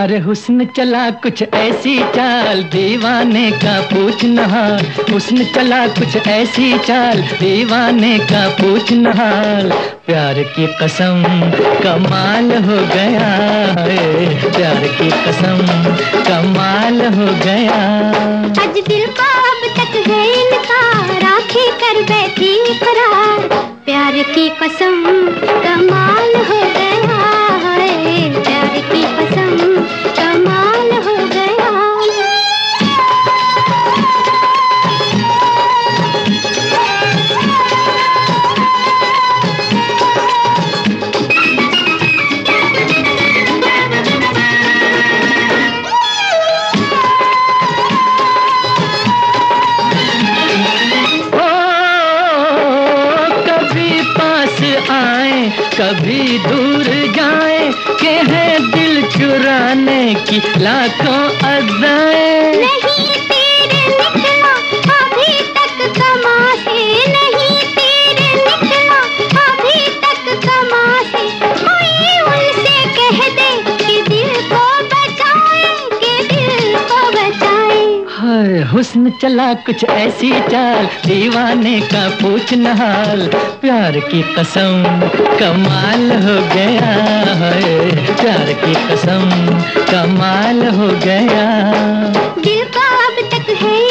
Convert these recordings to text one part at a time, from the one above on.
अरे हुस्न चला कुछ ऐसी चाल, दीवाने का पूछ नहाल हुस्न चला कुछ ऐसी चाल, दीवाने का पूछ नहाल प्यार की कसम, कमाल हो गया है। प्यार की कसम, कमाल हो गया। आज दिल अब तक आँखें कर बैठी प्यार की कसम कभी दूर जाए के है दिल चुराने की लाखों अदाएँ हुस्न चला कुछ ऐसी चाल, दीवाने का पूछ नहाल प्यार की कसम, कमाल हो गया है। प्यार की कसम, कमाल हो गया। दिल का अब तक है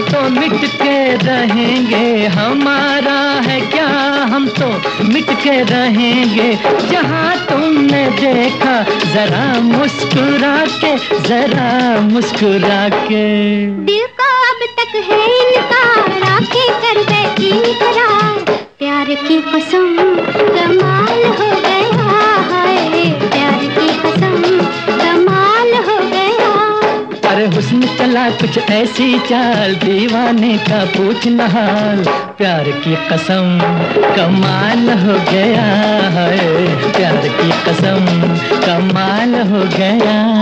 तो मिट के रहेंगे। हमारा है क्या? हम तो मिट के रहेंगे। जहाँ तुमने देखा, जरा मुस्कुरा के, जरा मुस्कुरा के। दिल को अब तक है इनकार हुस्न चला कुछ ऐसी चाल, दीवाने का पूछना हाल। प्यार की कसम, कमाल हो गया है। प्यार की कसम, कमाल हो गया।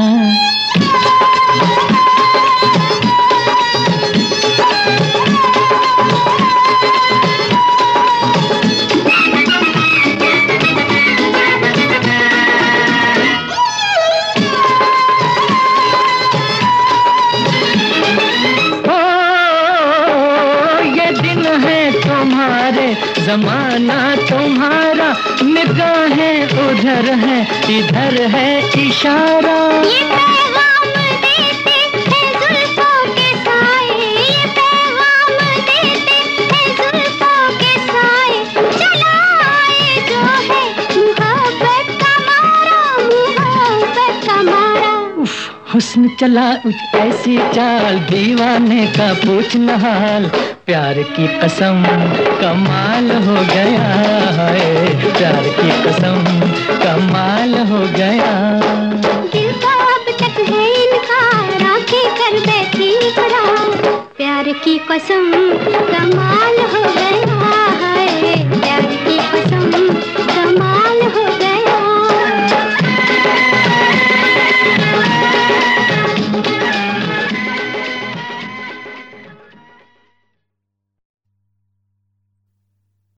है तुम्हारे जमाना तुम्हारा निगाहें उधर है इधर है इशारा। ये चला कुछ ऐसी चाल, दीवाने का पूछना नहाल प्यार की कसम, कमाल हो गया है। प्यार की कसम, कमाल हो गया। दिल का अब तक है आँखें कर बैठी प्यार की कसम